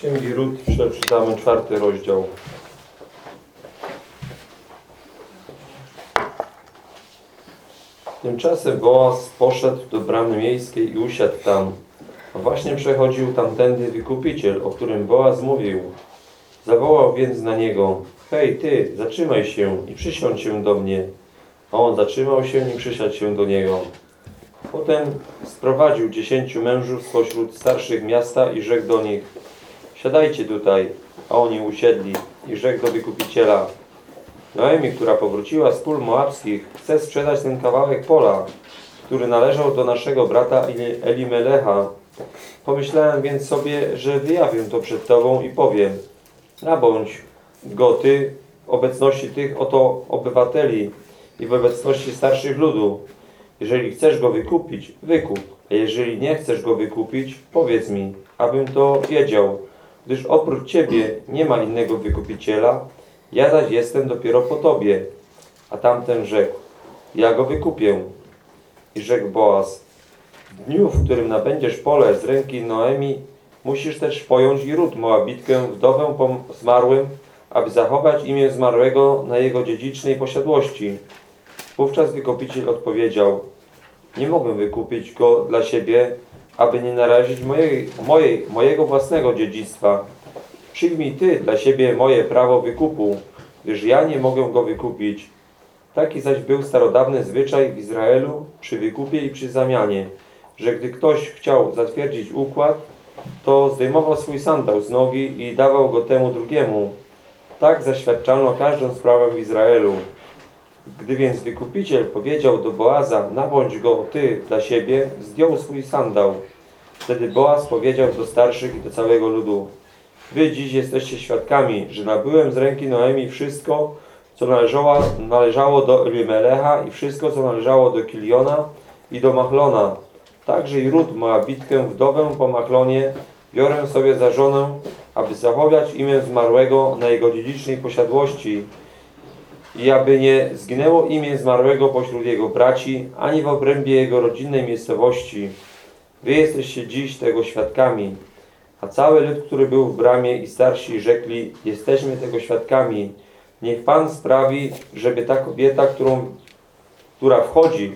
Księgi Ród przeczytamy czwarty rozdział. Tymczasem Boaz poszedł do bramy miejskiej i usiadł tam. A właśnie przechodził tamtędy wykupiciel, o którym Boaz mówił. Zawołał więc na niego, hej ty, zatrzymaj się i przysiądź się do mnie. A on zatrzymał się i przysiadł się do niego. Potem sprowadził dziesięciu mężów spośród starszych miasta i rzekł do nich, siadajcie tutaj. A oni usiedli i rzekł do wykupiciela, Noemi, która powróciła z pól moabskich, chce sprzedać ten kawałek pola, który należał do naszego brata Eli- Elimelecha. Pomyślałem więc sobie, że wyjawię to przed Tobą i powiem, nabądź go Ty w obecności tych oto obywateli i w obecności starszych ludu. Jeżeli chcesz go wykupić, wykup, a jeżeli nie chcesz go wykupić, powiedz mi, abym to wiedział, gdyż oprócz Ciebie nie ma innego wykupiciela, ja zaś jestem dopiero po Tobie. A tamten rzekł, ja go wykupię. I rzekł Boaz, w dniu, w którym nabędziesz pole z ręki Noemi, musisz też pojąć i Rut Moabitkę, wdowę po zmarłym, aby zachować imię zmarłego na jego dziedzicznej posiadłości. Wówczas wykupiciel odpowiedział, nie mogę wykupić go dla siebie, aby nie narazić mojej, mojej, mojego własnego dziedzictwa. Przyjmij Ty dla siebie moje prawo wykupu, gdyż ja nie mogę go wykupić. Taki zaś był starodawny zwyczaj w Izraelu przy wykupie i przy zamianie, że gdy ktoś chciał zatwierdzić układ, to zdejmował swój sandał z nogi i dawał go temu drugiemu. Tak zaświadczano każdą sprawę w Izraelu. Gdy więc wykupiciel powiedział do Boaza, nabądź go ty dla siebie, zdjął swój sandał. Wtedy Boaz powiedział do starszych i do całego ludu, Wy dziś jesteście świadkami, że nabyłem z ręki Noemi wszystko, co należało, należało do Elimelecha i wszystko, co należało do Kiliona i do Machlona. Także i Rut, Moabitkę, wdowę po Machlonie, biorę sobie za żonę, aby zachować imię zmarłego na jego dziedzicznej posiadłości i aby nie zginęło imię zmarłego pośród jego braci, ani w obrębie jego rodzinnej miejscowości. Wy jesteście dziś tego świadkami. A cały lud, który był w bramie i starsi rzekli, jesteśmy tego świadkami. Niech Pan sprawi, żeby ta kobieta, którą, która wchodzi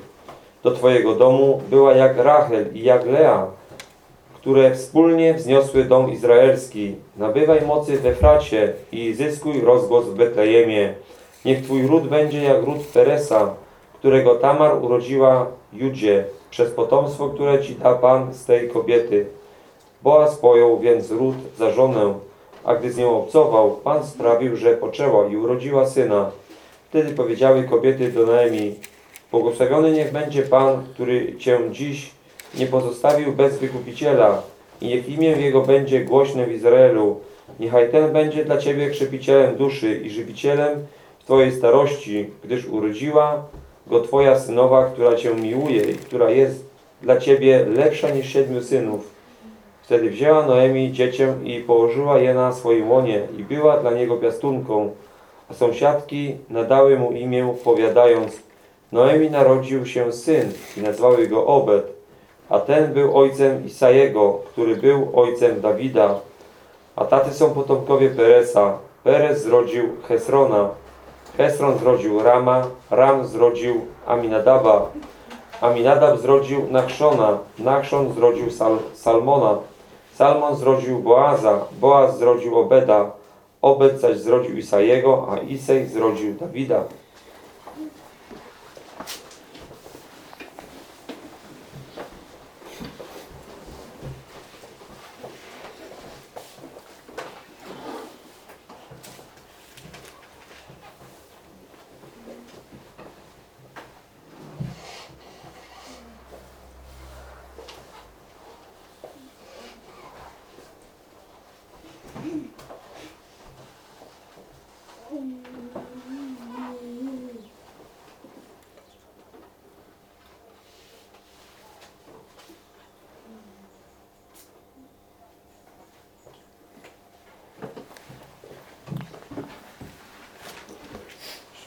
do Twojego domu, była jak Rachel i jak Lea, które wspólnie wzniosły dom izraelski. Nabywaj mocy w Efracie i zyskuj rozgłos w Betlejemie. Niech Twój ród będzie jak ród Peresa, którego Tamar urodziła Judzie, przez potomstwo, które Ci da Pan z tej kobiety. Boaz pojął więc Rut za żonę, a gdy z nią obcował, Pan sprawił, że poczęła i urodziła syna. Wtedy powiedziały kobiety do Noemi, błogosławiony niech będzie Pan, który Cię dziś nie pozostawił bez wykupiciela i niech imię Jego będzie głośne w Izraelu. Niechaj ten będzie dla Ciebie krzepicielem duszy i żywicielem w Twojej starości, gdyż urodziła go Twoja synowa, która Cię miłuje i która jest dla Ciebie lepsza niż siedmiu synów. Wtedy wzięła Noemi dziecię i położyła je na swoim łonie i była dla niego piastunką. A sąsiadki nadały mu imię, powiadając, Noemi narodził się syn i nazwały go Obed, a ten był ojcem Isajego, który był ojcem Dawida. A taty są potomkowie Peresa. Perez zrodził Hesrona, Hesron zrodził Rama, Ram zrodził Aminadaba, Aminadab zrodził Nachszona, Nachszon zrodził Sal Salmona, Salmon zrodził Boaza, Boaz zrodził Obeda, Obed zaś zrodził Isajego, a Isej zrodził Dawida.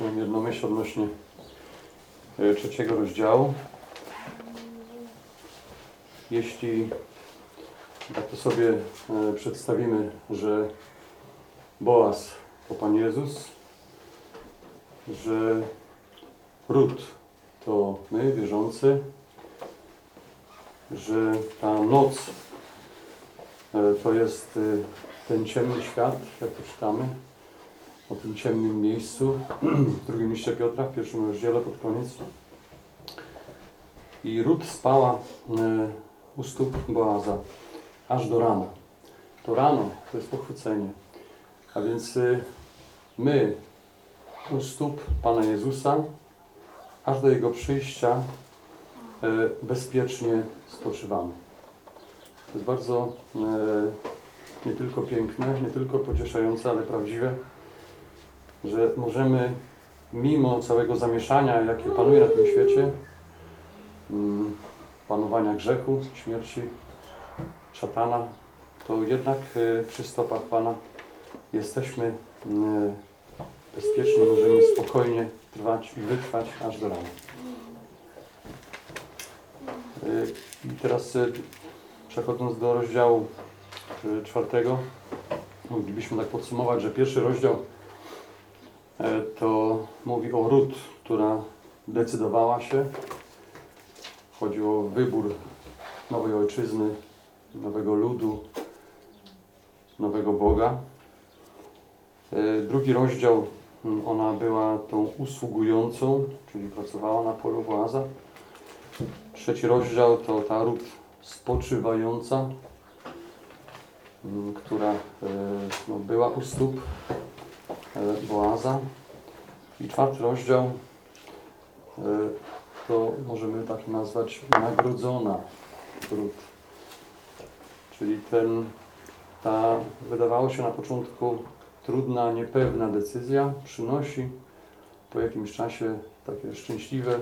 Jeszcze mam jedną myśl odnośnie e, trzeciego rozdziału. Jeśli Tak to sobie e, przedstawimy, że Boaz to Pan Jezus, że Ród to my, wierzący, że ta noc e, to jest ten ciemny świat, jak to czytamy, o tym ciemnym miejscu w drugim liście Piotra, w pierwszym rozdziale pod koniec. I Ród spała e, u stóp Boaza aż do rana. To rano to jest pochwycenie. A więc y, my u stóp Pana Jezusa aż do Jego przyjścia e, bezpiecznie spoczywamy. To jest bardzo e, nie tylko piękne, nie tylko pocieszające, ale prawdziwe, że możemy mimo całego zamieszania, jakie panuje na tym świecie, mm, panowania grzechu, śmierci, szatana, to jednak e, przy stopach Pana jesteśmy e, bezpieczni, możemy spokojnie trwać i wytrwać aż do rana. E, I teraz przechodząc do rozdziału czwartego, moglibyśmy tak podsumować, że pierwszy rozdział to mówi o Rut, która decydowała się. Chodzi o wybór nowej ojczyzny, nowego ludu, nowego Boga. E, Drugi rozdział, mm, ona była tą usługującą, czyli pracowała na polu Boaza. Trzeci rozdział to ta Rut spoczywająca, mm, która e, no, była u stóp e, Boaza. I czwarty rozdział e, to możemy tak nazwać nagrodzona Rut. Czyli ten, ta wydawało się na początku trudna, niepewna decyzja przynosi po jakimś czasie takie szczęśliwe,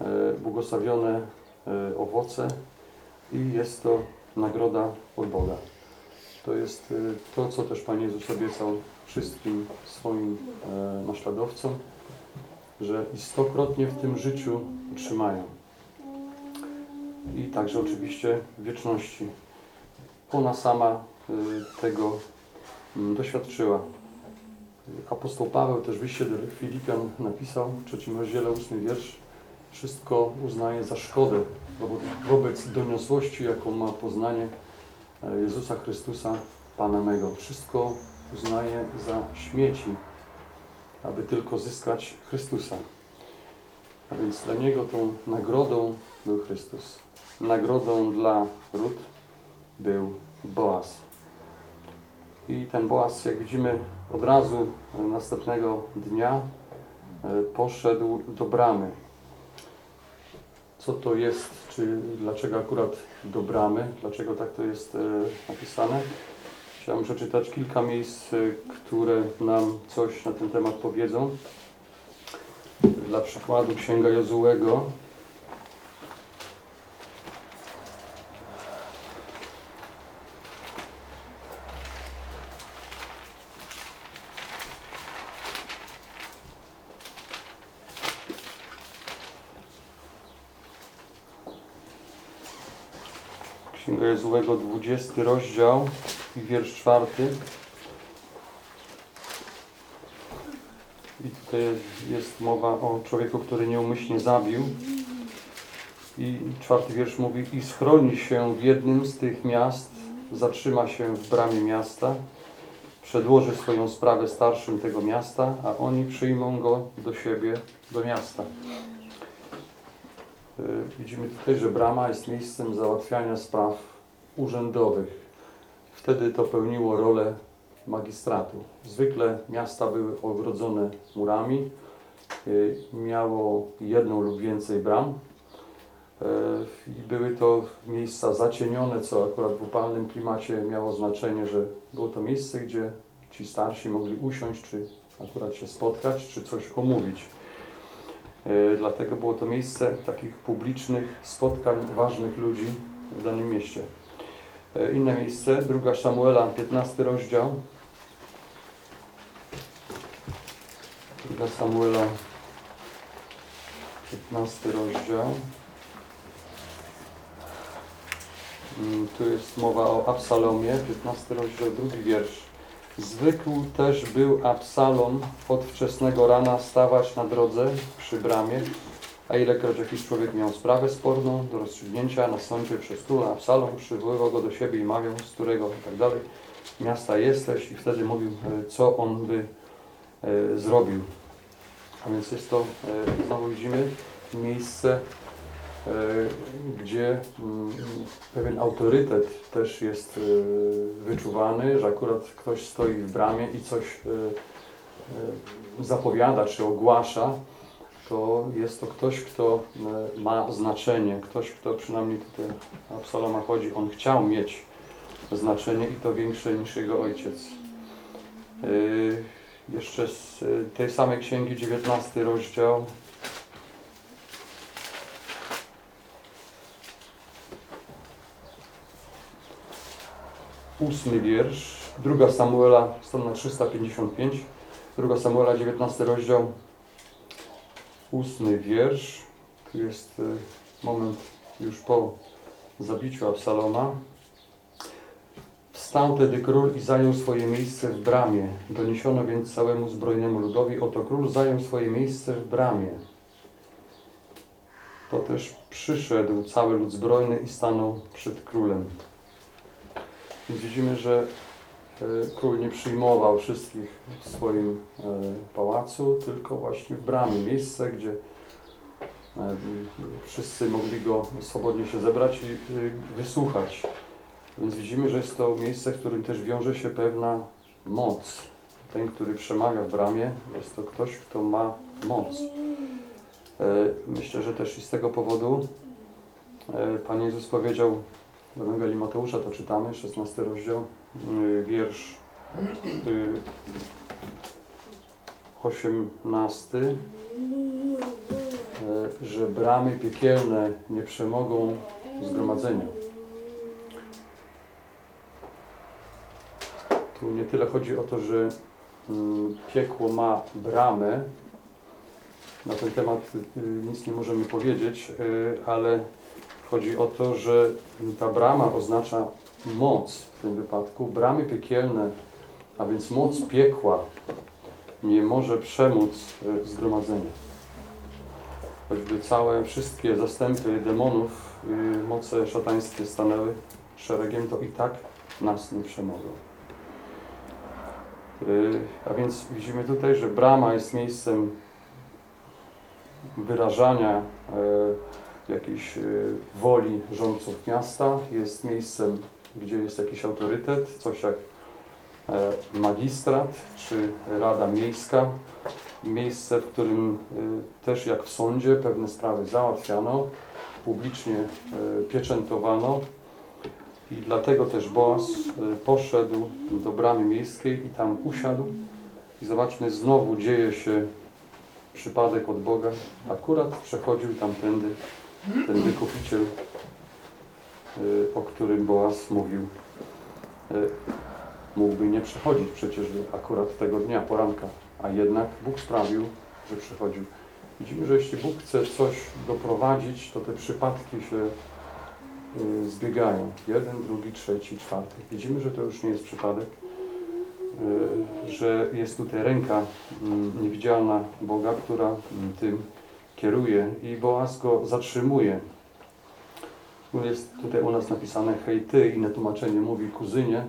e, błogosławione e, owoce i jest to nagroda od Boga. To jest to, co też Pan Jezus obiecał wszystkim swoim e, naśladowcom, że i stokrotnie w tym życiu otrzymają. I także oczywiście wieczności. Ona sama y, tego mm, doświadczyła. Apostoł Paweł też w liście do Filipian napisał w trzecim rozdziale, ósmy wiersz wszystko uznaje za szkodę wobec, wobec doniosłości, jaką ma poznanie e, Jezusa Chrystusa, Pana mego. Wszystko uznaje za śmieci, aby tylko zyskać Chrystusa. A więc dla Niego tą nagrodą był Chrystus. Nagrodą dla Rut był Boaz. I ten Boaz, jak widzimy, od razu e, następnego dnia e, poszedł do bramy. Co to jest, czy dlaczego akurat do bramy, dlaczego tak to jest e, napisane? Chciałem przeczytać kilka miejsc, e, które nam coś na ten temat powiedzą. Dla przykładu Księga Jozułego, Księga Jozułego, 20 rozdział wiersz czwarty. I tutaj jest mowa o człowieku, który nieumyślnie zabił. I czwarty wiersz mówi, i schroni się w jednym z tych miast, zatrzyma się w bramie miasta, przedłoży swoją sprawę starszym tego miasta, a oni przyjmą go do siebie, do miasta. Y, Widzimy tutaj, że brama jest miejscem załatwiania spraw urzędowych. Wtedy to pełniło rolę magistratu. Zwykle miasta były ogrodzone murami, y, miało jedną lub więcej bram y, i były to miejsca zacienione, co akurat w upalnym klimacie miało znaczenie, że było to miejsce, gdzie ci starsi mogli usiąść, czy akurat się spotkać, czy coś omówić. E, Dlatego było to miejsce takich publicznych spotkań ważnych ludzi w danym mieście. E, Inne miejsce, druga Samuela, 15 rozdział. Druga Samuela, 15 rozdział. Mm, Tu jest mowa o Absalomie, 15 rozdział, drugi wiersz. Zwykł też był Absalom od wczesnego rana stawać na drodze przy bramie, a ilekroć jakiś człowiek miał sprawę sporną do rozstrzygnięcia na sądzie przez króla, Absalom przywoływał go do siebie i mawiał, z którego i tak dalej miasta jesteś i wtedy mówił, e, co on by e, zrobił. A więc jest to, e, znowu widzimy, miejsce, gdzie mm, pewien autorytet też jest wyczuwany, że akurat ktoś stoi w bramie i coś zapowiada czy ogłasza, to jest to ktoś, kto e, ma znaczenie, ktoś, kto przynajmniej tutaj Absaloma chodzi, on chciał mieć znaczenie i to większe niż jego ojciec. Yy, jeszcze z tej samej księgi, 19 rozdział. Ósmy wiersz, druga Samuela, strona 355, druga Samuela, 19 rozdział, ósmy wiersz. Tu jest y, moment już po zabiciu Absaloma. Wstał tedy król i zajął swoje miejsce w bramie. Doniesiono więc całemu zbrojnemu ludowi, oto król zajął swoje miejsce w bramie. To też przyszedł cały lud zbrojny i stanął przed królem. Więc widzimy, że e, król nie przyjmował wszystkich w swoim e, pałacu, tylko właśnie w bramie. Miejsce, gdzie e, wszyscy mogli go swobodnie się zebrać i e, wysłuchać. Więc widzimy, że jest to miejsce, w którym też wiąże się pewna moc. Ten, który przemawia w bramie, jest to ktoś, kto ma moc. E, Myślę, że też i z tego powodu e, Pan Jezus powiedział w Ewangelii Mateusza, to czytamy, 16 rozdział, wiersz y, 18, e, że bramy piekielne nie przemogą zgromadzenia. Tu nie tyle chodzi o to, że mm, piekło ma bramę. Na ten temat y, nic nie możemy powiedzieć, y, ale chodzi o to, że ta brama oznacza moc w tym wypadku. Bramy piekielne, a więc moc piekła nie może przemóc y, zgromadzenia. Choćby całe wszystkie zastępy demonów, y, moce szatańskie stanęły szeregiem, to i tak nas nie przemogą. Y, A więc widzimy tutaj, że brama jest miejscem wyrażania e, jakiejś e, woli rządców miasta, jest miejscem, gdzie jest jakiś autorytet, coś jak e, magistrat czy rada miejska, miejsce, w którym e, też jak w sądzie pewne sprawy załatwiano, publicznie e, pieczętowano, i dlatego też Boaz poszedł do bramy miejskiej i tam usiadł. I zobaczmy, znowu dzieje się przypadek od Boga. Akurat przechodził tamtędy ten wykupiciel, o którym Boaz mówił. Y, Mógłby nie przechodzić przecież akurat tego dnia, poranka, a jednak Bóg sprawił, że przechodził. Widzimy, że jeśli Bóg chce coś doprowadzić, to te przypadki się y, zbiegają. Jeden, drugi, trzeci, czwarty. Widzimy, że to już nie jest przypadek, y, że jest tutaj ręka mm, niewidzialna Boga, która mm, tym kieruje i Boaz go zatrzymuje. Jest tutaj u nas napisane hej ty, inne tłumaczenie mówi kuzynie.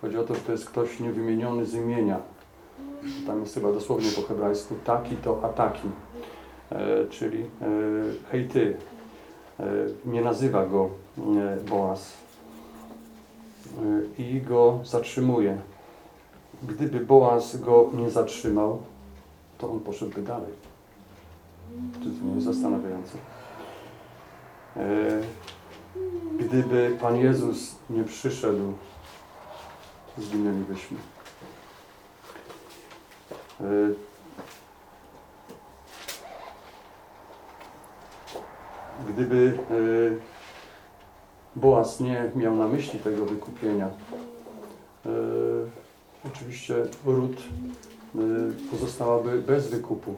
Chodzi o to, że to jest ktoś niewymieniony z imienia. Tam jest chyba dosłownie po hebrajsku taki to ataki, e, czyli e, hej ty. E, nie nazywa go e, Boaz E, i go zatrzymuje. Gdyby Boaz go nie zatrzymał, to on poszedłby dalej. Czy to nie jest zastanawiające? E, Gdyby Pan Jezus nie przyszedł, zginęlibyśmy. E, Gdyby e, Boaz nie miał na myśli tego wykupienia, e, oczywiście ród pozostałaby bez wykupu.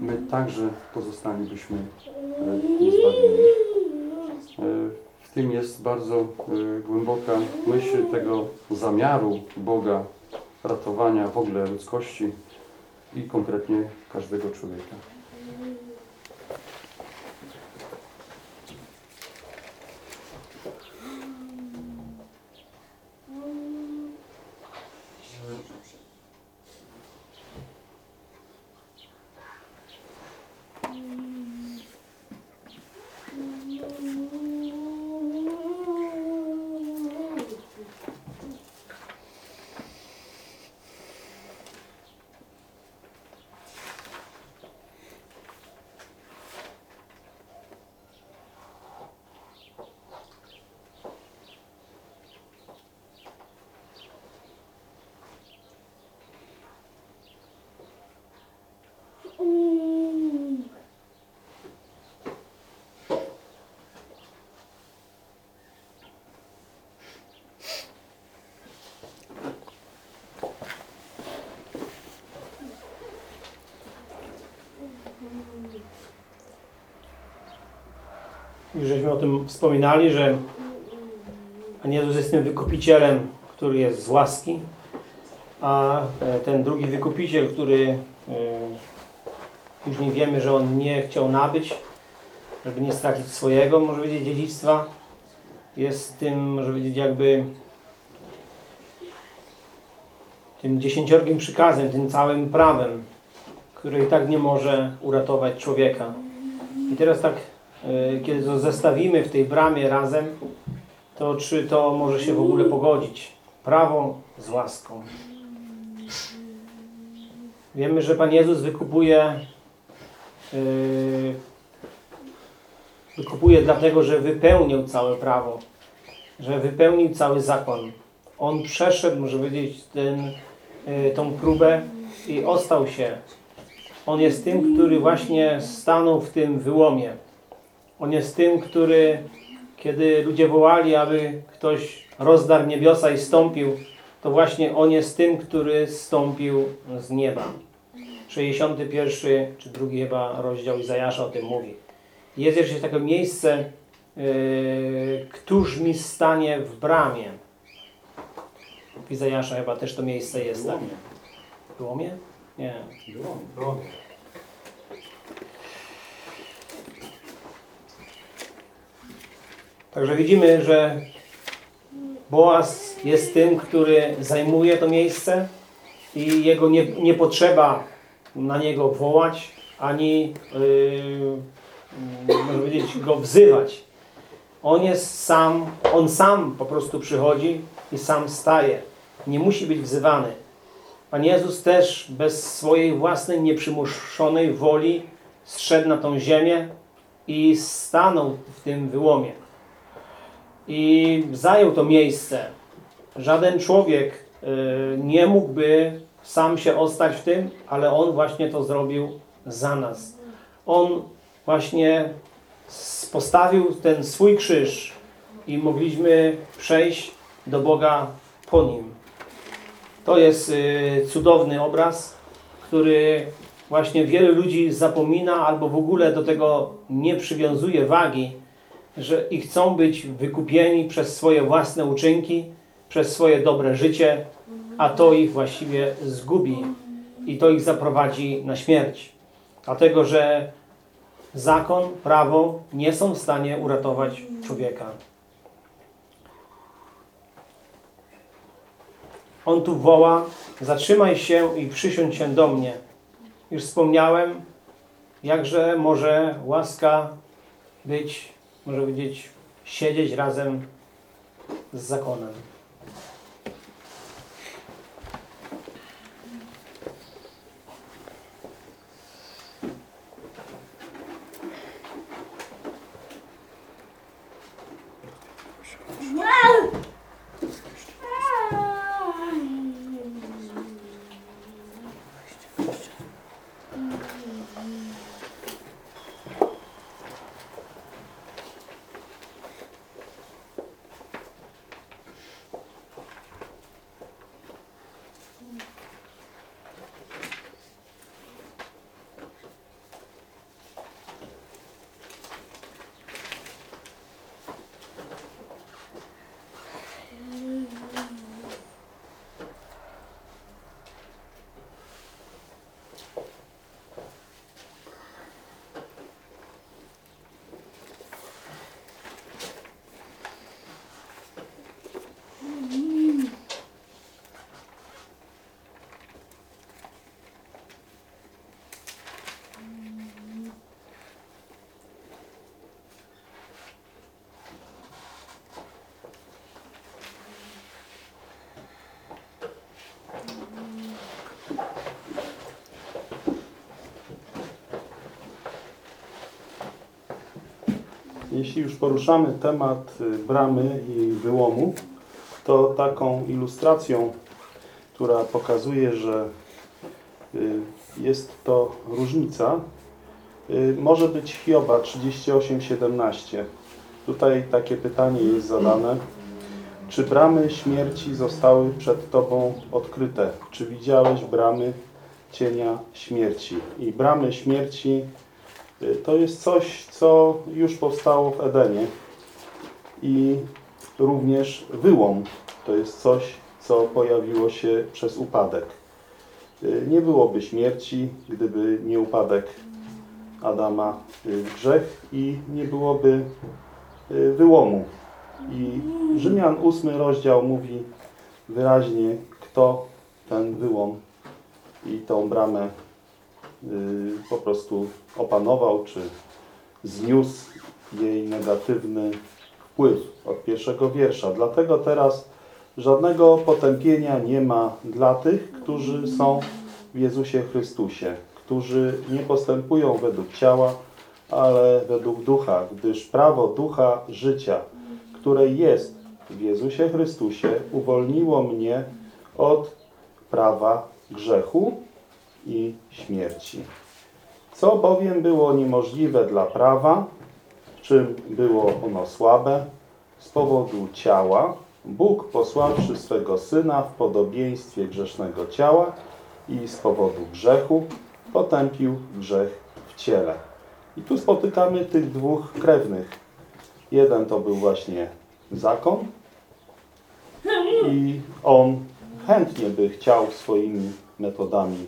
My także pozostalibyśmy niezbawieni. W tym jest bardzo y, głęboka myśl tego zamiaru Boga ratowania w ogóle ludzkości i konkretnie każdego człowieka. Już żeśmy o tym wspominali, że Pan Jezus jest tym wykupicielem, który jest z łaski, a e, ten drugi wykupiciel, który e, później wiemy, że on nie chciał nabyć, żeby nie stracić swojego, może powiedzieć, dziedzictwa, jest tym, może powiedzieć, jakby tym dziesięciorgiem przykazem, tym całym prawem, które i tak nie może uratować człowieka. I teraz tak kiedy to zestawimy w tej bramie razem, to czy to może się w ogóle pogodzić? Prawo z łaską. Wiemy, że Pan Jezus wykupuje yy, wykupuje dlatego, że wypełnił całe prawo, że wypełnił cały zakon. On przeszedł, może powiedzieć, ten, yy, tą próbę i ostał się. On jest tym, który właśnie stanął w tym wyłomie. On jest tym, który, kiedy ludzie wołali, aby ktoś rozdarł niebiosa i stąpił, to właśnie On jest tym, który stąpił z nieba. 61 czy drugi chyba rozdział Izajasza o tym mówi. Jest jeszcze takie miejsce, yy, któż mi stanie w bramie. W Izajasza chyba też to miejsce jest. Tak? W Łomie? Nie. Także widzimy, że Boaz jest tym, który zajmuje to miejsce i jego nie, nie potrzeba na niego wołać, ani yy, można powiedzieć, go wzywać. On jest sam, on sam po prostu przychodzi i sam staje. Nie musi być wzywany. Pan Jezus też bez swojej własnej, nieprzymuszonej woli zszedł na tą ziemię i stanął w tym wyłomie i zajął to miejsce. Żaden człowiek y, nie mógłby sam się ostać w tym, ale On właśnie to zrobił za nas. On właśnie postawił ten swój krzyż i mogliśmy przejść do Boga po nim. To jest y, cudowny obraz, który właśnie wielu ludzi zapomina albo w ogóle do tego nie przywiązuje wagi, że i chcą być wykupieni przez swoje własne uczynki, przez swoje dobre życie, a to ich właściwie zgubi i to ich zaprowadzi na śmierć. Dlatego, że zakon, prawo nie są w stanie uratować człowieka. On tu woła, zatrzymaj się i przysiądź się do mnie. Już wspomniałem, jakże może łaska być może powiedzieć, siedzieć razem z zakonem. Jeśli już poruszamy temat y, bramy i wyłomu, to taką ilustracją, która pokazuje, że y, jest to różnica, y, może być Hioba 38:17. Tutaj takie pytanie jest zadane. Czy bramy śmierci zostały przed Tobą odkryte? Czy widziałeś bramy cienia śmierci? I bramy śmierci to jest coś, co już powstało w Edenie. I również wyłom to jest coś, co pojawiło się przez upadek. Y, Nie byłoby śmierci, gdyby nie upadek Adama y, w grzech i nie byłoby y, wyłomu. I Rzymian 8 rozdział mówi wyraźnie, kto ten wyłom i tą bramę y, po prostu opanował, czy zniósł jej negatywny wpływ od pierwszego wiersza. Dlatego teraz żadnego potępienia nie ma dla tych, którzy są w Jezusie Chrystusie, którzy nie postępują według ciała, ale według ducha, gdyż prawo ducha życia, które jest w Jezusie Chrystusie, uwolniło mnie od prawa grzechu i śmierci. Co bowiem było niemożliwe dla prawa, w czym było ono słabe, z powodu ciała, Bóg posławszy swego Syna w podobieństwie grzesznego ciała i z powodu grzechu potępił grzech w ciele. I tu spotykamy tych dwóch krewnych. Jeden to był właśnie zakon i on chętnie by chciał swoimi metodami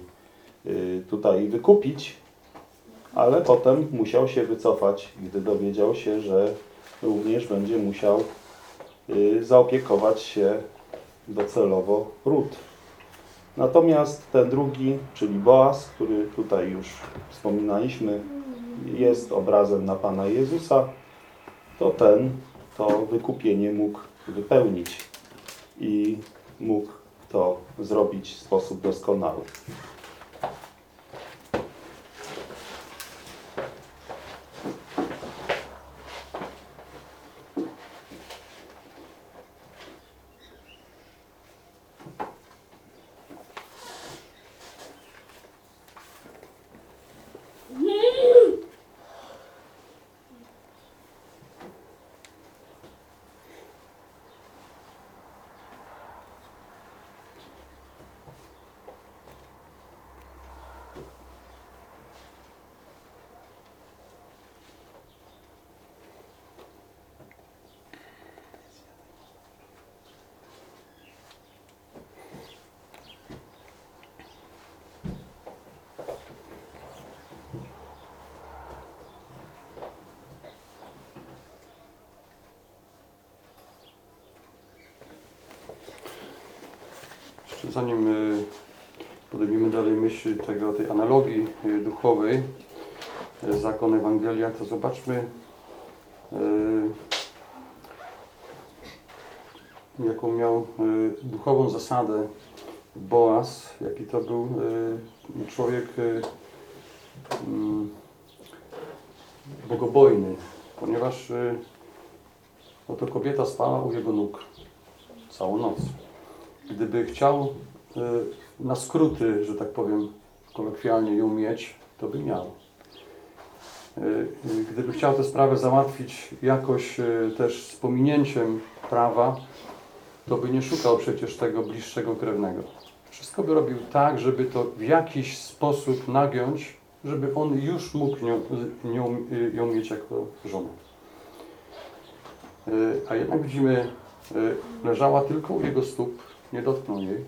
tutaj wykupić, ale potem musiał się wycofać, gdy dowiedział się, że również będzie musiał y, zaopiekować się docelowo ród. Natomiast ten drugi, czyli Boaz, który tutaj już wspominaliśmy, jest obrazem na Pana Jezusa, to ten to wykupienie mógł wypełnić i mógł to zrobić w sposób doskonały. Jeszcze zanim y, podejmiemy dalej myśl tego, tej analogii y, duchowej, y, zakon Ewangelia, to zobaczmy, jaką miał duchową zasadę Boaz, jaki to był człowiek mm, bogobojny, ponieważ oto kobieta spała u jego nóg całą noc gdyby chciał y, na skróty, że tak powiem kolokwialnie ją mieć, to by miał. Y, Gdyby chciał tę sprawę załatwić jakoś y, też z pominięciem prawa, to by nie szukał przecież tego bliższego krewnego. Wszystko by robił tak, żeby to w jakiś sposób nagiąć, żeby on już mógł nią, nią, ją mieć jako żonę. A jednak widzimy, leżała tylko u jego stóp, nie dotknął jej.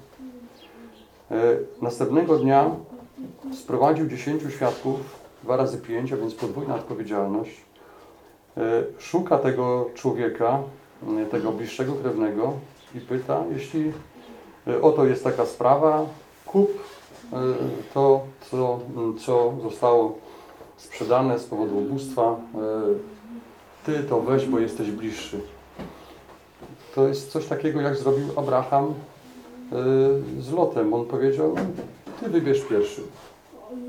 E, Następnego dnia sprowadził dziesięciu świadków, dwa razy pięć, a więc podwójna odpowiedzialność. E, Szuka tego człowieka, e, tego bliższego krewnego i pyta, jeśli oto jest taka sprawa, kup to, co, co zostało sprzedane z powodu ubóstwa, ty to weź, bo jesteś bliższy. To jest coś takiego, jak zrobił Abraham z Lotem. On powiedział, ty wybierz pierwszy.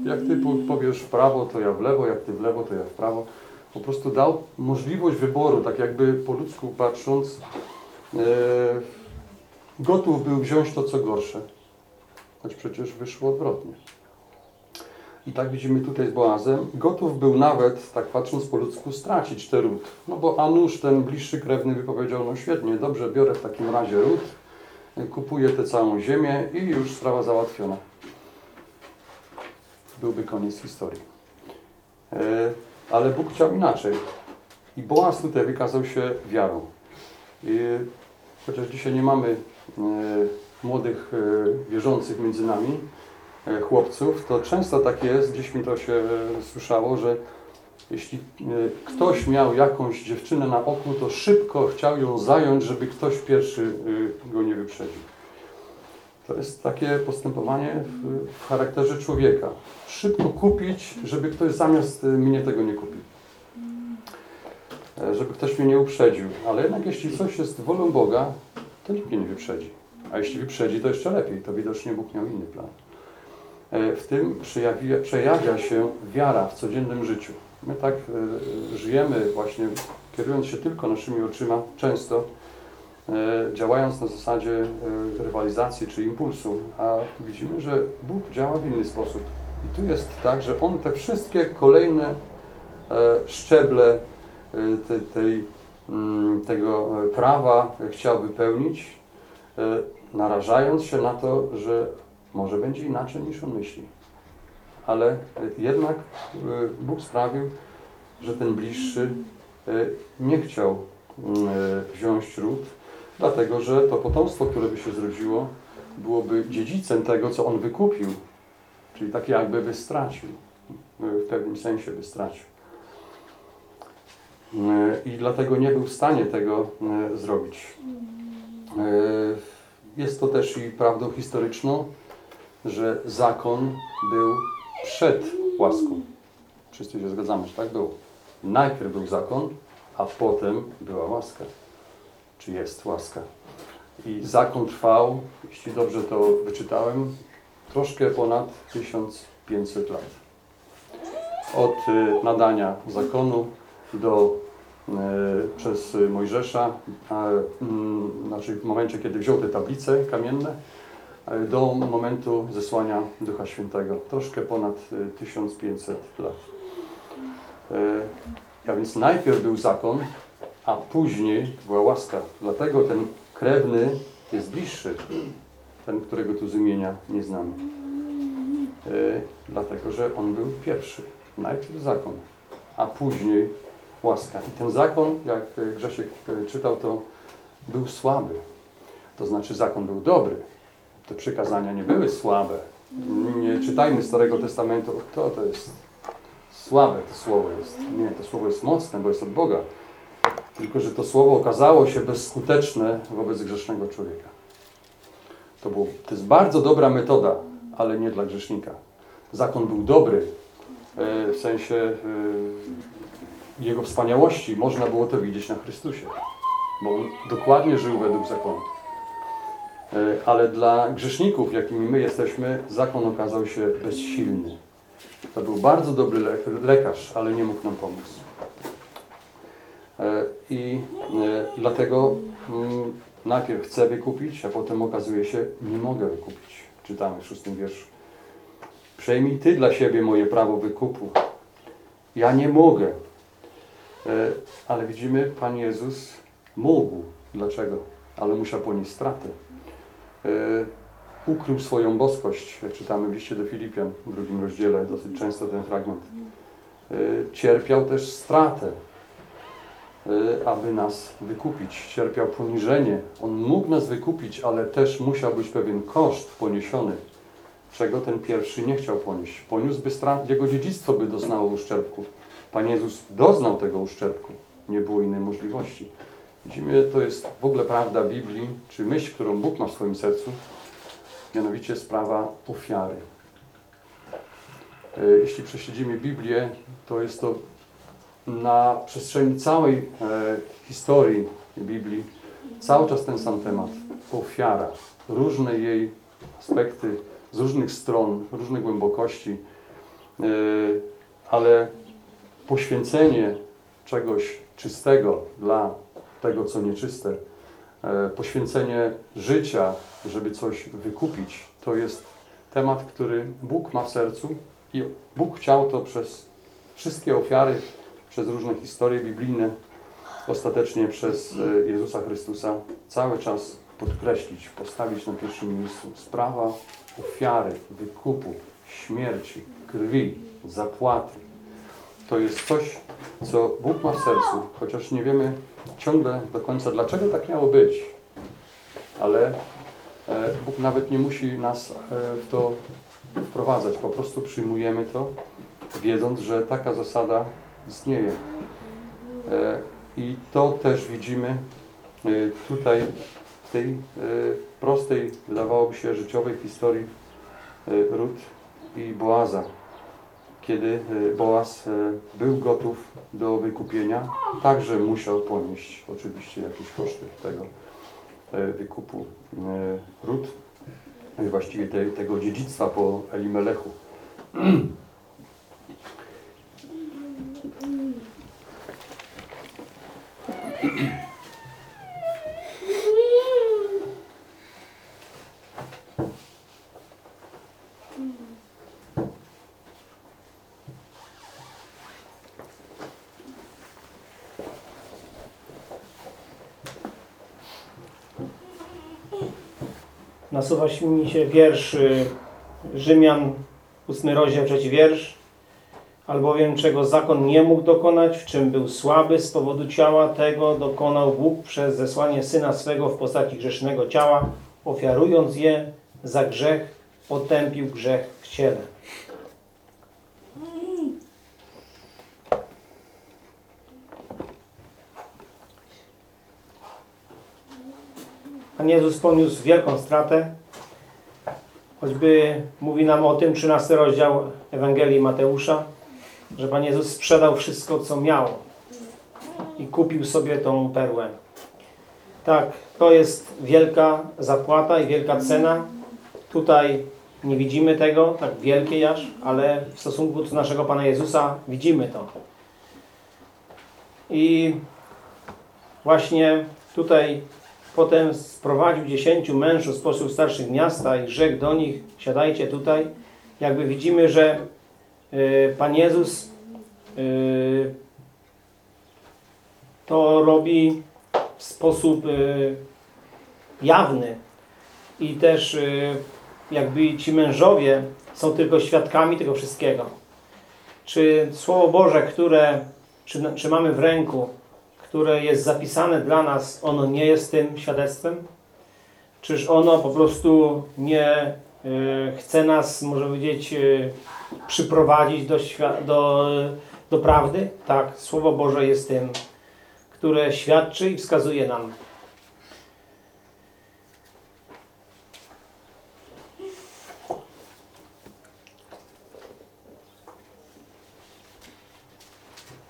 Jak ty po- powiesz w prawo, to ja w lewo, jak ty w lewo, to ja w prawo. po prostu dał możliwość wyboru, tak jakby po ludzku patrząc, e, gotów był wziąć to, co gorsze. Choć przecież wyszło odwrotnie. I tak widzimy tutaj z Boazem, gotów był nawet, tak patrząc po ludzku, stracić te ród. No bo a nuż ten bliższy krewny wypowiedział, no świetnie, dobrze, biorę w takim razie ród, kupuję tę całą ziemię i już sprawa załatwiona. Byłby koniec historii. E, Ale Bóg chciał inaczej. I Boaz tutaj wykazał się wiarą. I chociaż dzisiaj nie mamy e, młodych e, wierzących między nami, chłopców, to często tak jest, gdzieś mi to się słyszało, że jeśli e, ktoś miał jakąś dziewczynę na oku, to szybko chciał ją zająć, żeby ktoś pierwszy e, go nie wyprzedził. To jest takie postępowanie w, charakterze człowieka. Szybko kupić, żeby ktoś zamiast e, mnie tego nie kupił. Żeby ktoś mnie nie uprzedził. Ale jednak jeśli coś jest wolą Boga, to nikt mnie nie wyprzedzi. A jeśli wyprzedzi, to jeszcze lepiej. To widocznie Bóg miał inny plan. W tym przejawia, przejawia się wiara w codziennym życiu. My tak e, żyjemy właśnie, kierując się tylko naszymi oczyma, często e, działając na zasadzie e, rywalizacji czy impulsu, a widzimy, że Bóg działa w inny sposób. I tu jest tak, że On te wszystkie kolejne szczeble e, te, tej, mm, tego prawa chciał wypełnić, e, narażając się na to, że może będzie inaczej niż on myśli. Ale jednak e, Bóg sprawił, że ten bliższy e, nie chciał e, wziąć ród, dlatego że to potomstwo, które by się zrodziło, byłoby dziedzicem tego, co on wykupił, czyli tak jakby by stracił, w pewnym sensie by stracił. I dlatego nie był w stanie tego zrobić. Jest to też i prawdą historyczną, że zakon był przed łaską. Wszyscy się zgadzamy, że tak było. Najpierw był zakon, a potem była łaska. Czy jest łaska. I zakon trwał, jeśli dobrze to wyczytałem, troszkę ponad 1500 lat. Od y, nadania zakonu do e, przez Mojżesza, a, mm, znaczy w momencie, kiedy wziął te tablice kamienne, do momentu zesłania Ducha Świętego. Troszkę ponad e, 1500 lat. E, A więc najpierw był zakon, a później była łaska. Dlatego ten krewny jest bliższy, ten, którego tu z imienia nie znamy. E, Dlatego, że on był pierwszy. Najpierw zakon, a później łaska. I ten zakon, jak e, Grzesiek e, czytał, to był słaby. To znaczy zakon był dobry. Te przykazania nie były słabe. Nie czytajmy Starego Testamentu, to to jest słabe to słowo jest. Nie, to słowo jest mocne, bo jest od Boga. Tylko, że to słowo okazało się bezskuteczne wobec grzesznego człowieka. To, było, to jest bardzo dobra metoda, ale nie dla grzesznika. Zakon był dobry, e, w sensie e, jego wspaniałości można było to widzieć na Chrystusie, bo on dokładnie żył według zakonu. E, Ale dla grzeszników, jakimi my jesteśmy, zakon okazał się bezsilny. To był bardzo dobry le lekarz, ale nie mógł nam pomóc. E, I e, dlatego mm, najpierw chcę wykupić, a potem okazuje się, nie mogę wykupić. Czytamy w szóstym wierszu. Przejmij Ty dla siebie moje prawo wykupu. Ja nie mogę. Ale widzimy, Pan Jezus mógł. Dlaczego? Ale musiał ponieść stratę. E, Ukrył swoją boskość. Jak czytamy w liście do Filipian w drugim rozdziale, dosyć często ten fragment. E, Cierpiał też stratę, e, aby nas wykupić. Cierpiał poniżenie. On mógł nas wykupić, ale też musiał być pewien koszt poniesiony czego ten pierwszy nie chciał ponieść. Poniósłby strat, jego dziedzictwo by doznało uszczerbku. Pan Jezus doznał tego uszczerbku. Nie było innej możliwości. Widzimy, to jest w ogóle prawda Biblii, czy myśl, którą Bóg ma w swoim sercu, mianowicie sprawa ofiary. E, Jeśli prześledzimy Biblię, to jest to na przestrzeni całej e, historii Biblii cały czas ten sam temat. Ofiara. Różne jej aspekty, z różnych stron, różnych głębokości, e, ale poświęcenie czegoś czystego dla tego, co nieczyste, e, poświęcenie życia, żeby coś wykupić, to jest temat, który Bóg ma w sercu i Bóg chciał to przez wszystkie ofiary, przez różne historie biblijne, ostatecznie przez e, Jezusa Chrystusa cały czas podkreślić, postawić na pierwszym miejscu. Sprawa ofiary, wykupu, śmierci, krwi, zapłaty. To jest coś, co Bóg ma w sercu, chociaż nie wiemy ciągle do końca, dlaczego tak miało być. Ale e, Bóg nawet nie musi nas e, w to wprowadzać. Po prostu przyjmujemy to, wiedząc, że taka zasada istnieje. E, I to też widzimy tutaj w tej prostej, wydawałoby się, życiowej historii Rut i Boaza. Kiedy e, Boaz e, był gotów do wykupienia, także musiał ponieść oczywiście jakieś koszty tego e, wykupu Rut, właściwie te, tego dziedzictwa po Elimelechu. Nasuwa mi się wiersz y, Rzymian, 8 rozdział, trzeci wiersz. Albowiem czego zakon nie mógł dokonać, w czym był słaby z powodu ciała, tego dokonał Bóg przez zesłanie Syna swego w postaci grzesznego ciała, ofiarując je za grzech, potępił grzech w ciele. Pan Jezus poniósł wielką stratę, choćby mówi nam o tym 13 rozdział Ewangelii Mateusza, że Pan Jezus sprzedał wszystko, co miał i kupił sobie tą perłę. Tak, to jest wielka zapłata i wielka cena. Tutaj nie widzimy tego, tak wielkiej aż, ale w stosunku do naszego Pana Jezusa widzimy to. I właśnie tutaj Potem sprowadził dziesięciu mężów spośród starszych miasta i rzekł do nich, siadajcie tutaj. Jakby widzimy, że y, Pan Jezus y, to robi w sposób y, jawny i też jakby ci mężowie są tylko świadkami tego wszystkiego. Czy Słowo Boże, które czy, czy mamy w ręku, które jest zapisane dla nas, ono nie jest tym świadectwem? Czyż ono po prostu nie y, chce nas, może powiedzieć, y, przyprowadzić do, do, do prawdy? Tak, Słowo Boże jest tym, które świadczy i wskazuje nam.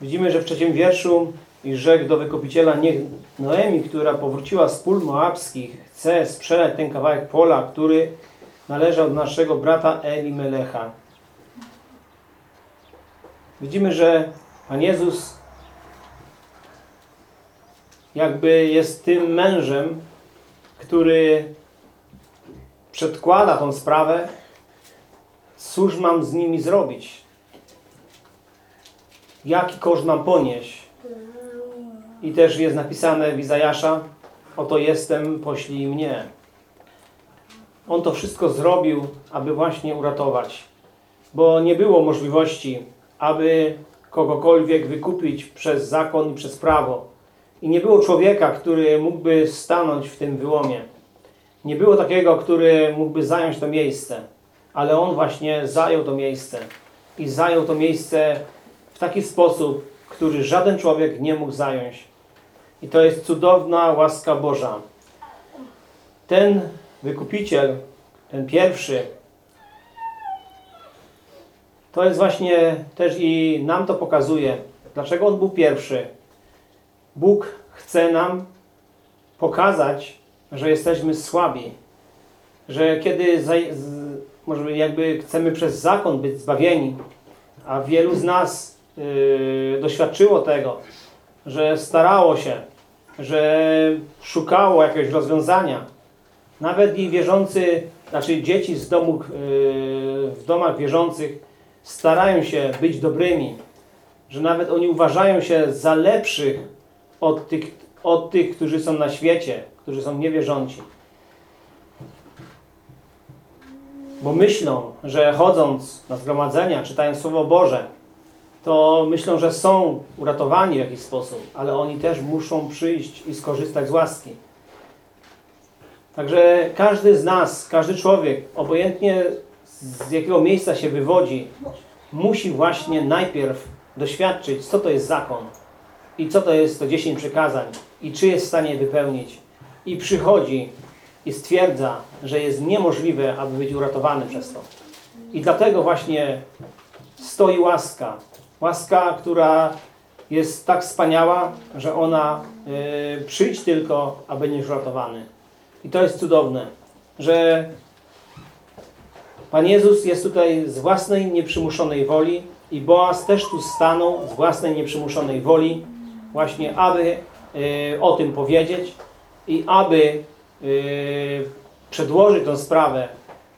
Widzimy, że w trzecim wierszu i rzekł do wykupiciela, niech Noemi, która powróciła z pól moabskich, chce sprzedać ten kawałek pola, który należał do naszego brata Elimelecha. Widzimy, że Pan Jezus jakby jest tym mężem, który przedkłada tą sprawę, cóż mam z nimi zrobić? Jaki koszt mam ponieść? I też jest napisane w Izajasza, oto jestem, poślij mnie. On to wszystko zrobił, aby właśnie uratować. Bo nie było możliwości, aby kogokolwiek wykupić przez zakon i przez prawo. I nie było człowieka, który mógłby stanąć w tym wyłomie. Nie było takiego, który mógłby zająć to miejsce. Ale on właśnie zajął to miejsce. I zajął to miejsce w taki sposób, który żaden człowiek nie mógł zająć. I to jest cudowna łaska Boża. Ten wykupiciel, ten pierwszy, to jest właśnie też i nam to pokazuje, dlaczego on był pierwszy. Bóg chce nam pokazać, że jesteśmy słabi, że kiedy może jakby chcemy przez zakon być zbawieni, a wielu z nas yy, doświadczyło tego, że starało się, że szukało jakiegoś rozwiązania. Nawet i wierzący, znaczy dzieci z domu, yy, w domach wierzących starają się być dobrymi, że nawet oni uważają się za lepszych od tych, od tych, którzy są na świecie, którzy są niewierząci. Bo myślą, że chodząc na zgromadzenia, czytając Słowo Boże, to myślą, że są uratowani w jakiś sposób, ale oni też muszą przyjść i skorzystać z łaski. Także każdy z nas, każdy człowiek, obojętnie z jakiego miejsca się wywodzi, musi właśnie najpierw doświadczyć, co to jest zakon i co to jest to 10 przykazań i czy jest w stanie wypełnić. I przychodzi i stwierdza, że jest niemożliwe, aby być uratowany przez to. I dlatego właśnie stoi łaska. Łaska, która jest tak wspaniała, że ona yy, przyjdź tylko, a będziesz uratowany. I to jest cudowne, że Pan Jezus jest tutaj z własnej nieprzymuszonej woli i Boaz też tu stanął z własnej nieprzymuszonej woli, właśnie aby y, o tym powiedzieć i aby y, przedłożyć tę sprawę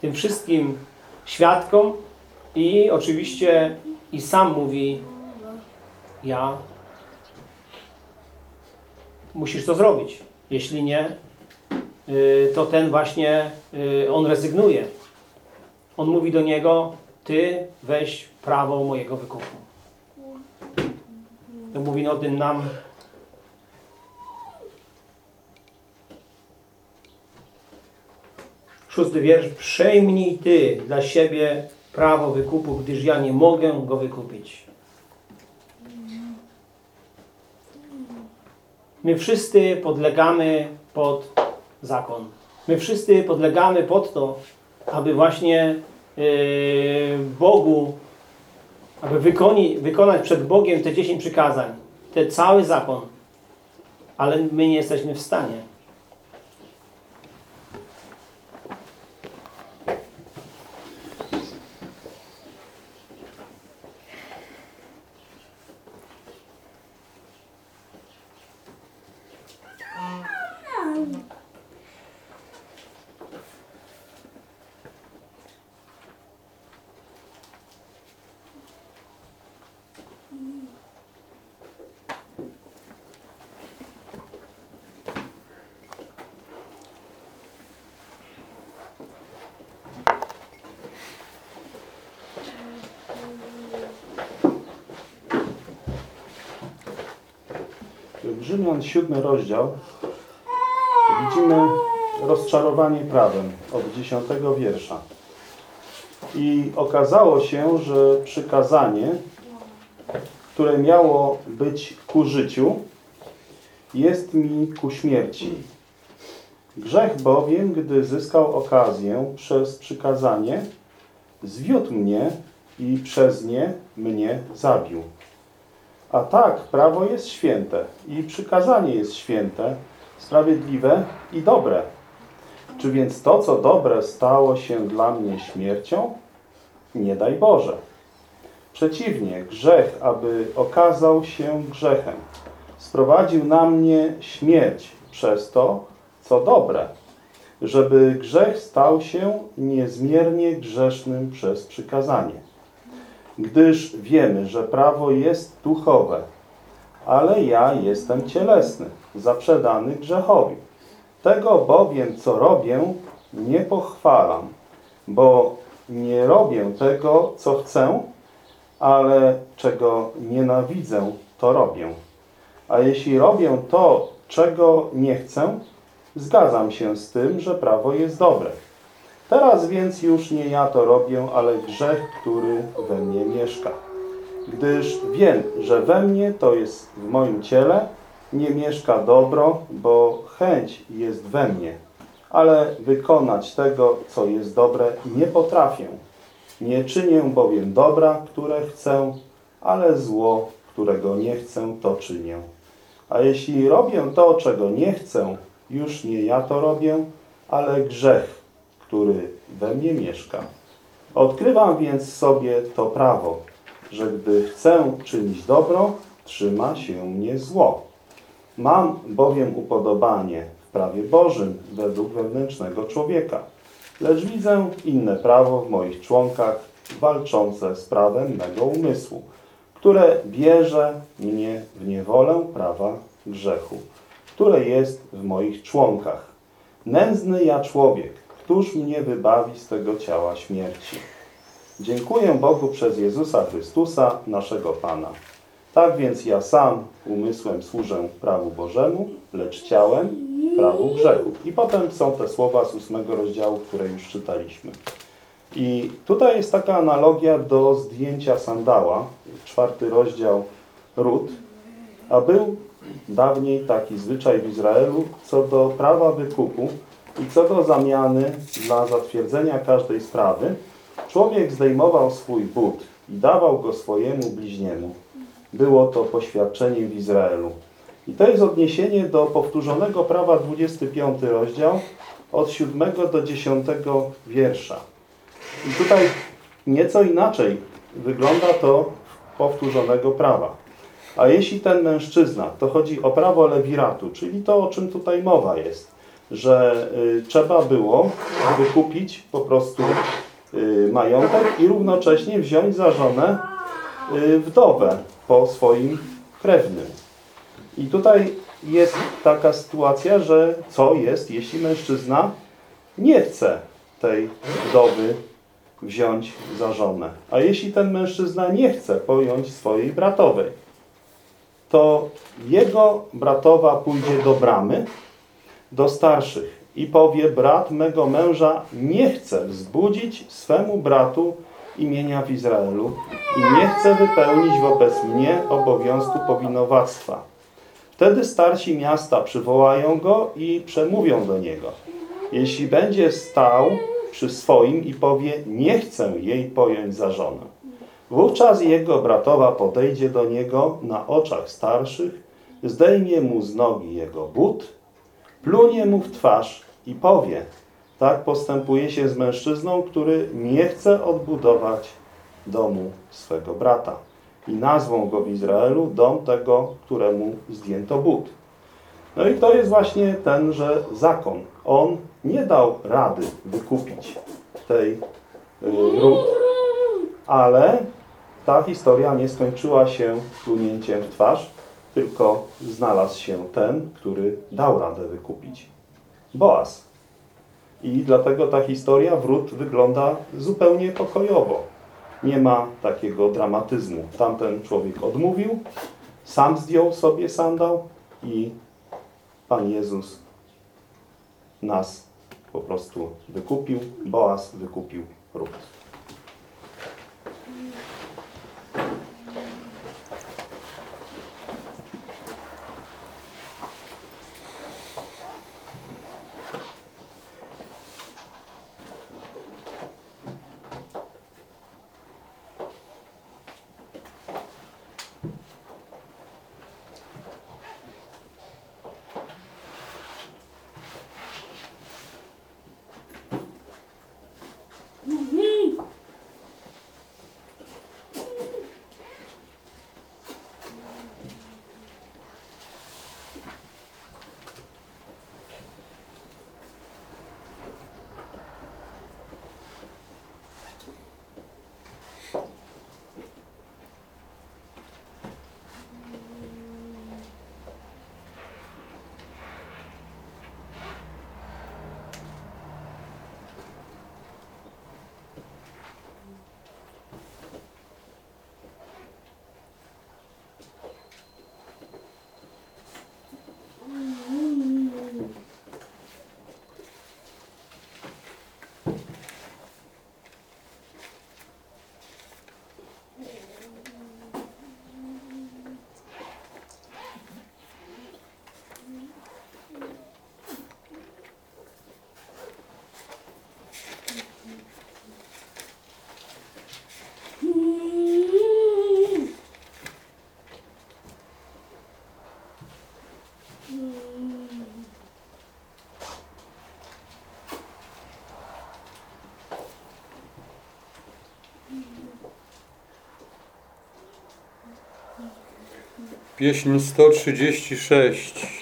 tym wszystkim świadkom i oczywiście i sam mówi ja musisz to zrobić. Jeśli nie, y, to ten właśnie y, on rezygnuje. On mówi do niego, ty weź prawo mojego wykupu. To mówi o tym nam szósty wiersz. Przejmij ty dla siebie prawo wykupu, gdyż ja nie mogę go wykupić. My wszyscy podlegamy pod zakon. My wszyscy podlegamy pod to, aby właśnie yy, Bogu, aby wykoni, wykonać przed Bogiem te 10 przykazań, ten cały zakon. Ale my nie jesteśmy w stanie. W Rzymian 7 rozdział widzimy rozczarowanie prawem od 10 wiersza. I okazało się, że przykazanie, które miało być ku życiu, jest mi ku śmierci. Grzech bowiem, gdy zyskał okazję przez przykazanie, zwiódł mnie i przez nie mnie zabił. A tak, prawo jest święte i przykazanie jest święte, sprawiedliwe i dobre. Czy więc to, co dobre, stało się dla mnie śmiercią? Nie daj Boże. Przeciwnie, grzech, aby okazał się grzechem, sprowadził na mnie śmierć przez to, co dobre, żeby grzech stał się niezmiernie grzesznym przez przykazanie gdyż wiemy, że prawo jest duchowe, ale ja jestem cielesny, zaprzedany grzechowi. Tego bowiem, co robię, nie pochwalam, bo nie robię tego, co chcę, ale czego nienawidzę, to robię. A jeśli robię to, czego nie chcę, zgadzam się z tym, że prawo jest dobre. Teraz więc już nie ja to robię, ale grzech, który we mnie mieszka. Gdyż wiem, że we mnie, to jest w moim ciele, nie mieszka dobro, bo chęć jest we mnie, ale wykonać tego, co jest dobre, nie potrafię. Nie czynię bowiem dobra, które chcę, ale zło, którego nie chcę, to czynię. A jeśli robię to, czego nie chcę, już nie ja to robię, ale grzech, który we mnie mieszka. Odkrywam więc sobie to prawo, że gdy chcę czynić dobro, trzyma się mnie zło. Mam bowiem upodobanie w prawie Bożym według wewnętrznego człowieka, lecz widzę inne prawo w moich członkach walczące z prawem mego umysłu, które bierze mnie w niewolę prawa grzechu, które jest w moich członkach. Nędzny ja człowiek, któż mnie wybawi z tego ciała śmierci? Dziękuję Bogu przez Jezusa Chrystusa, naszego Pana. Tak więc ja sam umysłem służę prawu Bożemu, lecz ciałem prawu grzechu. I potem są te słowa z ósmego rozdziału, które już czytaliśmy. I tutaj jest taka analogia do zdjęcia sandała, czwarty rozdział Rut, a był dawniej taki zwyczaj w Izraelu co do prawa wykupu i co do zamiany dla zatwierdzenia każdej sprawy, człowiek zdejmował swój but i dawał go swojemu bliźniemu. Było to poświadczeniem w Izraelu. I to jest odniesienie do powtórzonego prawa 25 rozdział od 7 do 10 wiersza. I tutaj nieco inaczej wygląda to powtórzonego prawa. A jeśli ten mężczyzna, to chodzi o prawo lewiratu, czyli to, o czym tutaj mowa jest, że y, trzeba było wykupić po prostu y, majątek i równocześnie wziąć za żonę y, wdowę po swoim krewnym. I tutaj jest taka sytuacja, że co jest, jeśli mężczyzna nie chce tej wdowy wziąć za żonę. A jeśli ten mężczyzna nie chce pojąć swojej bratowej, to jego bratowa pójdzie do bramy, do starszych i powie, brat mego męża nie chce wzbudzić swemu bratu imienia w Izraelu i nie chce wypełnić wobec mnie obowiązku powinowactwa. Wtedy starsi miasta przywołają go i przemówią do niego. Jeśli będzie stał przy swoim i powie, nie chcę jej pojąć za żonę, wówczas jego bratowa podejdzie do niego na oczach starszych, zdejmie mu z nogi jego but, plunie mu w twarz i powie, tak postępuje się z mężczyzną, który nie chce odbudować domu swego brata. I nazwą go w Izraelu dom tego, któremu zdjęto but. No i to jest właśnie tenże zakon. On nie dał rady wykupić tej y, Rut, ale ta historia nie skończyła się plunięciem w twarz, tylko znalazł się ten, który dał radę wykupić. Boaz. I dlatego ta historia w Rut wygląda zupełnie pokojowo. Nie ma takiego dramatyzmu. Tamten człowiek odmówił, sam zdjął sobie sandał i Pan Jezus nas po prostu wykupił. Boaz wykupił Rut. Pieśń 136.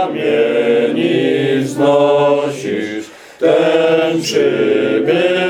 kamieni znosisz, ten przybytek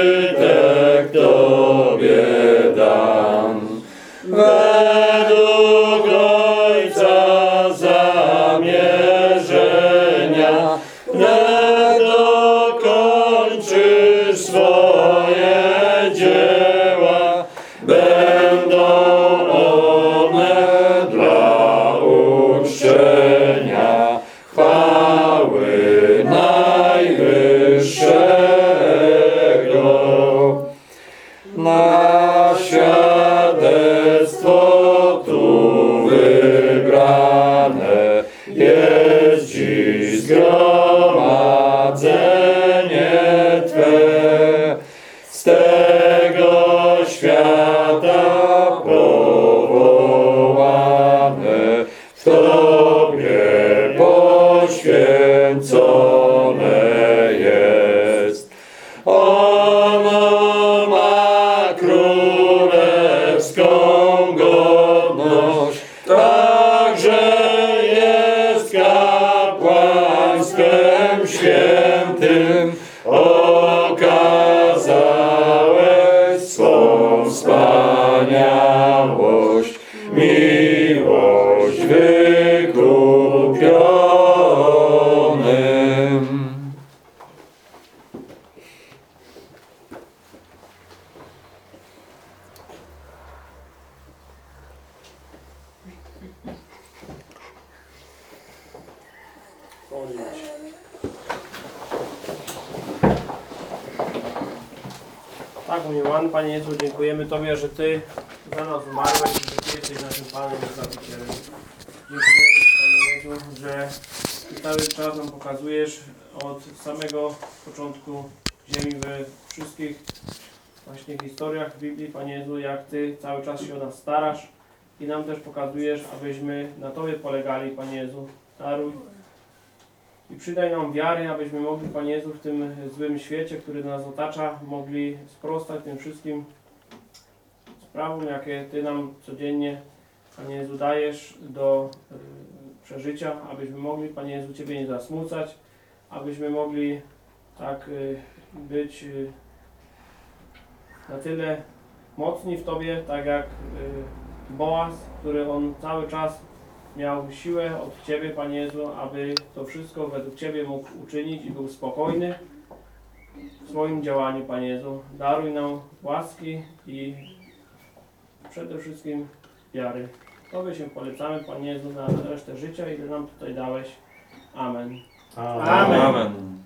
Tak, umiłowany Panie Jezu, dziękujemy Tobie, że Ty za nas umarłeś i że Ty jesteś naszym Panem i Zbawicielem. Dziękujemy Ci, Panie Jezu, że Ty cały czas nam pokazujesz od samego początku Ziemi we wszystkich właśnie historiach Biblii, Panie Jezu, jak Ty cały czas się o nas starasz i nam też pokazujesz, abyśmy na Tobie polegali, Panie Jezu. Daruj i przydaj nam wiary, abyśmy mogli, Panie Jezu, w tym złym świecie, który nas otacza, mogli sprostać tym wszystkim sprawom, jakie Ty nam codziennie, Panie Jezu, dajesz do y, przeżycia, abyśmy mogli, Panie Jezu, Ciebie nie zasmucać, abyśmy mogli tak y, być y, na tyle mocni w Tobie, tak jak Boaz, który on cały czas miał siłę od Ciebie, Panie Jezu, aby to wszystko według Ciebie mógł uczynić i był spokojny w swoim działaniu, Panie Jezu. Daruj nam łaski i przede wszystkim wiary. Tobie się polecamy, Panie Jezu, na resztę życia, ile nam tutaj dałeś. Amen. Amen. Amen.